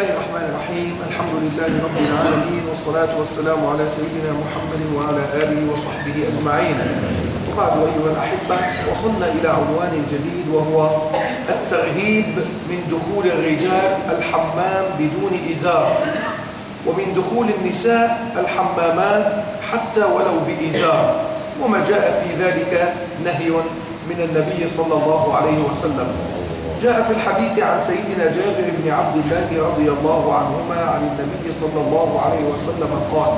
الله الرحمن الرحيم الحمد لله رب العالمين والصلاة والسلام على سيدنا محمد وعلى آله وصحبه أجمعين وبعد أيها الأحبة وصلنا إلى عنوان جديد وهو الترهيب من دخول الرجال الحمام بدون إزار ومن دخول النساء الحمامات حتى ولو بإزار وما جاء في ذلك نهي من النبي صلى الله عليه وسلم جاء في الحديث عن سيدنا جابر بن عبد الله رضي الله عنهما عن النبي صلى الله عليه وسلم قال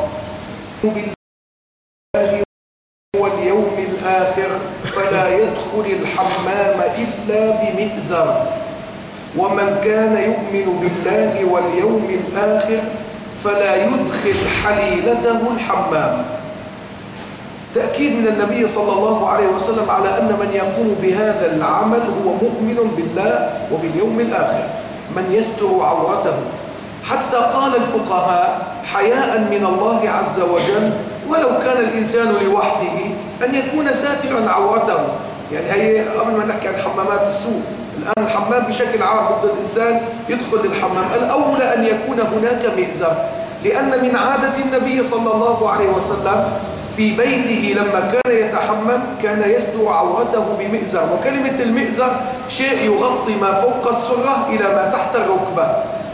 بالله واليوم الآخر فلا يدخل الحمام إلا بمئزر ومن كان يؤمن بالله واليوم الآخر فلا يدخل حليلته الحمام. تأكيد من النبي صلى الله عليه وسلم على أن من يقوم بهذا العمل هو مؤمن بالله وباليوم الآخر من يستر عورته. حتى قال الفقهاء حياء من الله عز وجل ولو كان الإنسان لوحده أن يكون ساترا عورته. يعني هي قبل ما نحكي عن حمامات السوق الآن الحمام بشكل عام بده الإنسان يدخل للحمام. الأولى أن يكون هناك مئزر لأن من عادة النبي صلى الله عليه وسلم في بيته لما كان يتحمم كان يستر عورته بمئزر وكلمة المئزر شيء يغطي ما فوق السرة إلى ما تحت الركبة.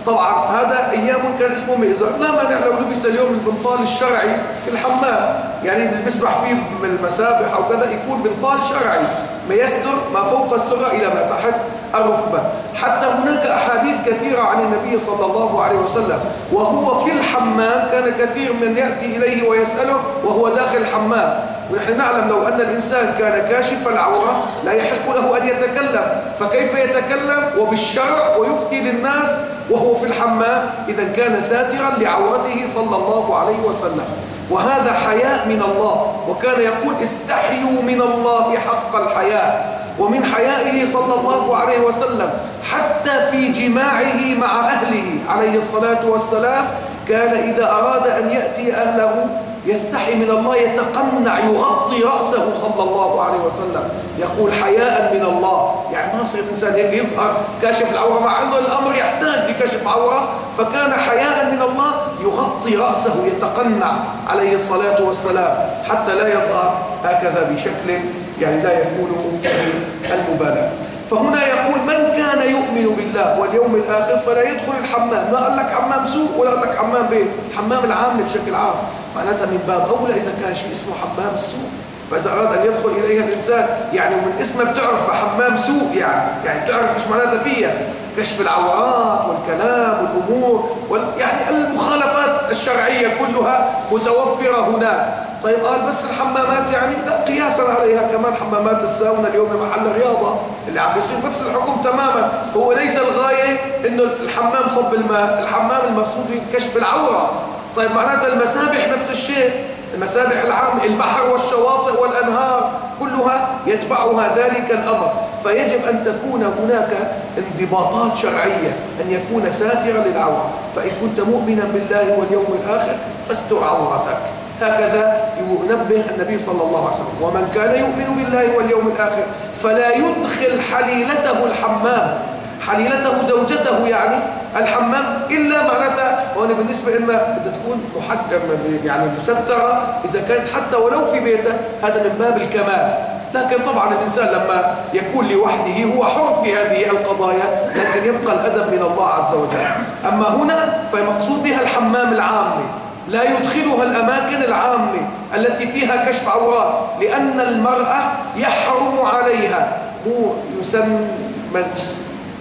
طبعا هذا أيام كان اسمه مئزر لا مانع لو لبس اليوم البنطال الشرعي في الحمام. يعني اللي بيسبح فيه من المسابح أو كذا يكون بنطال شرعي. ما يستر ما فوق السرة إلى ما تحت الركبة. حتى هناك أحاديث كثيرة عن النبي صلى الله عليه وسلم. وهو في الحمام كان كثير من يأتي إليه ويسأله وهو داخل الحمام. ونحن نعلم لو أن الإنسان كان كاشف العورة لا يحق له أن يتكلم. فكيف يتكلم؟ وبالشرع ويفتي للناس وهو في الحمام. إذا كان ساترا لعورته صلى الله عليه وسلم. وهذا حياء من الله. وكان يقول استحيوا من الله حق الحياء. ومن حيائه صلى الله عليه وسلم. حتى في جماعة مع أهله عليه الصلاة والسلام. كان إذا أراد أن يأتي أهله يستحي من الله يتقنع يغطي رأسه صلى الله عليه وسلم. يقول حياء من الله. يعني ما يصير الإنسان يظهر كاشف العورة مع أنه الأمر يحتاج لكشف عورة. فكان حياء من الله يغطي رأسه يتقنع عليه الصلاة والسلام حتى لا يظهر هكذا بشكل يعني لا يكون فيه المبالاة. فهنا يقول من كان يؤمن بالله واليوم الآخر فلا يدخل الحمام. لا قال لك حمام سوق ولا قال لك حمام بيت حمام العام بشكل عام. معناتها من باب أولى إذا كان شيء اسمه حمام السوق فإذا أراد أن يدخل إليها الإنسان يعني من اسمه بتعرف حمام سوق يعني يعني بتعرف إيش معناتها فيها. كشف العورات والكلام والأمور وال يعني المخالفات الشرعية كلها متوفرة هناك. طيب قال بس الحمامات يعني لا قياسا عليها كمان حمامات الساونا اليوم محل الرياضة اللي عم بيصير. نفس الحكم تماما. هو ليس الغاية إنه الحمام صب الماء الحمام المقصود كشف العورة. طيب معناتها المسابح نفس الشيء. المسابح العامة البحر والشواطئ والأنهار كلها يتبعها ذلك الأمر. فيجب أن تكون هناك انضباطات شرعية أن يكون ساترا للعورة. فإن كنت مؤمنا بالله واليوم الآخر فاستر عورتك. هكذا ينبه النبي صلى الله عليه وسلم. ومن كان يؤمن بالله واليوم الآخر فلا يدخل حليلته الحمام. حليلته زوجته يعني الحمام إلا معناتها وأنا بالنسبة لنا بدها تكون محد يعني مسترة إذا كانت حتى ولو في بيته هذا من باب الكمال. لكن طبعا الإنسان لما يكون لوحده هو حر في هذه القضايا لكن يبقى الأدب من الله عز وجل. أما هنا فالمقصود بها الحمام العامي لا يدخلها الأماكن العامة التي فيها كشف عورات لأن المرأة يحرم عليها. مو يسمى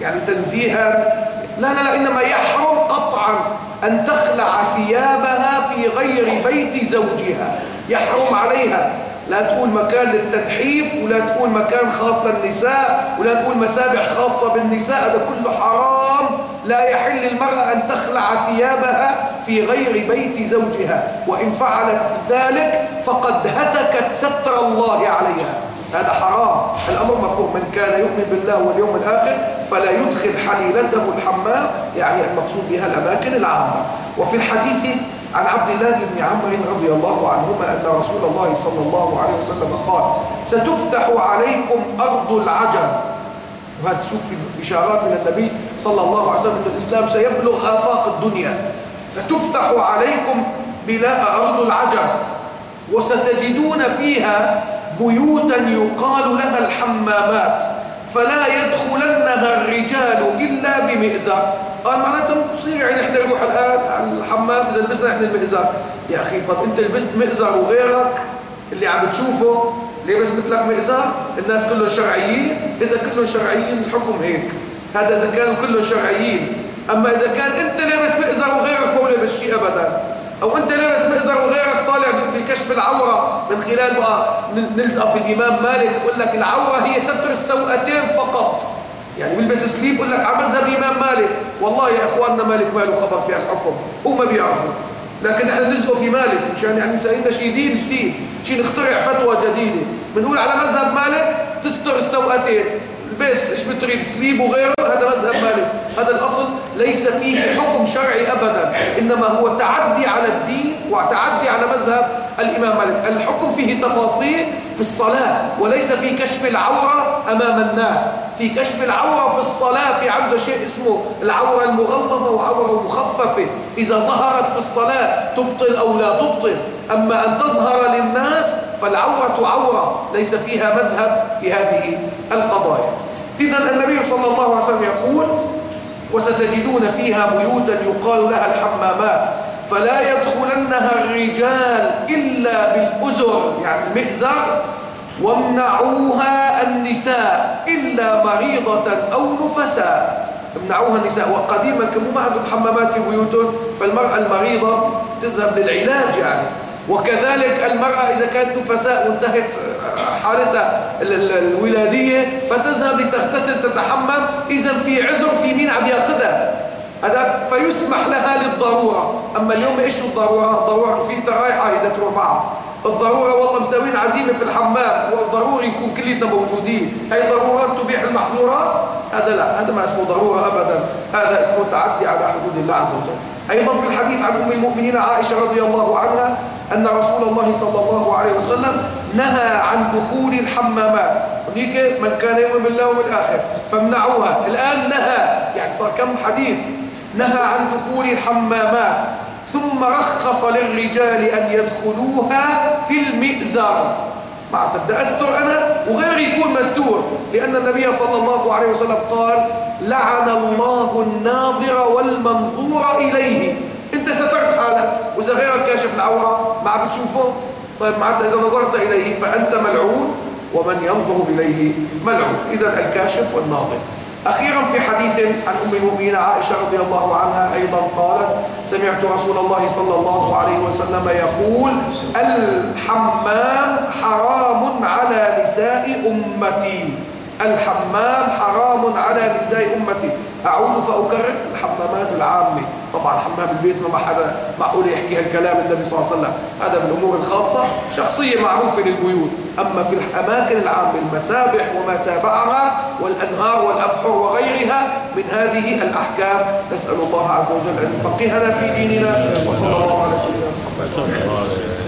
يعني تنزيها. لا لا لا إنما يحرم قطعا. أن تخلع ثيابها في غير بيت زوجها. يحرم عليها. لا تقول مكان للتنحيف ولا تقول مكان خاص للنساء ولا تقول مسابح خاصة بالنساء. هذا كله حرام. لا يحل المرأة أن تخلع ثيابها في غير بيت زوجها. وإن فعلت ذلك فقد هتكت ستر الله عليها. هذا حرام. الأمر مفهوم. من كان يؤمن بالله واليوم الآخر فلا يدخل حليلته الحمام يعني المقصود بها الأماكن العامة. وفي الحديث عن عبد الله بن عمرو رضي الله عنهما أن رسول الله صلى الله عليه وسلم قال ستفتح عليكم أرض العجم. وهذا شوف في بشارات من النبي صلى الله عليه وسلم أن الإسلام سيبلغ آفاق الدنيا. ستفتح عليكم بلا أرض العجم وستجدون فيها بيوتا يقال لها الحمامات فلا يدخلنها الرجال إلا بمئزر قال معناته بصير يعني إحنا نروح الآن على الحمام إذا لبسنا إحنا المئزر يا أخي طب أنت لبست مئزر وغيرك اللي عم بتشوفه لبس مثلك مئزر الناس كلهم شرعيين. إذا كلهم شرعيين الحكم هيك. هذا إذا كانوا كلهم شرعيين. أما إذا كان أنت لابس مئزر وغيرك مو لابس شيء أبدا. أو أنت لابس مئزر وغيرك طالع بكشف العورة من خلال بقى نلزق في الإمام مالك يقول لك العورة هي ستر السوءتين فقط. يعني بيلبس سليب يقول لك على مذهب الإمام مالك. والله يا إخواننا مالك ما له خبر في الحكم هو ما بيعرفوا. لكن إحنا نلزقه في مالك مشان يعني سألنا شيء دين جديد شيء نخترع فتوى جديدة. بنقول على مذهب مالك تستر السوءتين. بس إيش بتريد؟ سليب وغيره؟ هذا مذهب مالك. هذا الأصل ليس فيه حكم شرعي أبدا إنما هو تعدي على الدين وتعدي على مذهب الإمام مالك. الحكم فيه تفاصيل في الصلاة وليس في كشف العورة أمام الناس. في كشف العورة في الصلاة في عنده شيء اسمه العورة المغلظة وعورة مخففة. إذا ظهرت في الصلاة تبطل أو لا تبطل. أما أن تظهر للناس فالعورة عورة ليس فيها مذهب في هذه القضايا. إذا النبي صلى الله عليه وسلم يقول وستجدون فيها بيوتا يقال لها الحمامات فلا يدخلنها الرجال إلا بالأزر يعني المئزر وامنعوها النساء إلا مريضة أو نفساء. امنعوها النساء وقديما كانوا ما عندهم حمامات في بيوتهم فالمرأة المريضة تذهب للعلاج يعني. وكذلك المرأة إذا كانت نفساء وانتهت حالتها الولادية فتذهب لتغتسل تتحمم. إذا في عذر في مين عم يأخذها؟ هذا فيسمح لها للضرورة. أما اليوم إيش الضرورة؟ الضرورة في رايحة إذا تروح معها الضرورة والله مسوين عزيمة في الحمام وضروري نكون كلنا موجودين. هي ضرورات تبيح المحظورات؟ هذا لا هذا ما اسمه ضرورة أبدا. هذا اسمه تعدي على حدود الله عز وجل. أيضا في الحديث عن أم المؤمنين عائشة رضي الله عنها أن رسول الله صلى الله عليه وسلم نهى عن دخول الحمامات. هنيك من كان يؤمن بالله واليوم الآخر فامنعوها. الآن نهى يعني صار كم حديث. نهى عن دخول الحمامات. ثم رخص للرجال أن يدخلوها في المئزر. ما تبدأ أستر أنا وغيري يكون مستور. لأن النبي صلى الله عليه وسلم قال لعن الله الناظر والمنظور إليه. أنت سترت حالك. وإذا غيرك كاشف العورة ما عم بتشوفه؟ طيب معناتها إذا نظرت إليه فأنت ملعون ومن ينظر إليه ملعون. إذا الكاشف والناظر. أخيرا في حديث عن أم المؤمنين عائشة رضي الله عنها أيضا قالت سمعت رسول الله صلى الله عليه وسلم يقول الحمام حرام على نساء أمتي. الحمام حرام على نساء أمتي. أعود فأكرر الحمامات العامة. طبعا حمام البيت ما حدا معقول يحكي هالكلام النبي صلى الله عليه وسلم. هذا من الأمور الخاصة. شخصية معروفة للبيوت. أما في الأماكن العامة المسابح وما تابعها والأنهار والأبحر وغيرها من هذه الأحكام نسأل الله عز وجل أن يفقهنا في ديننا. وصلى الله على سيدنا محمد.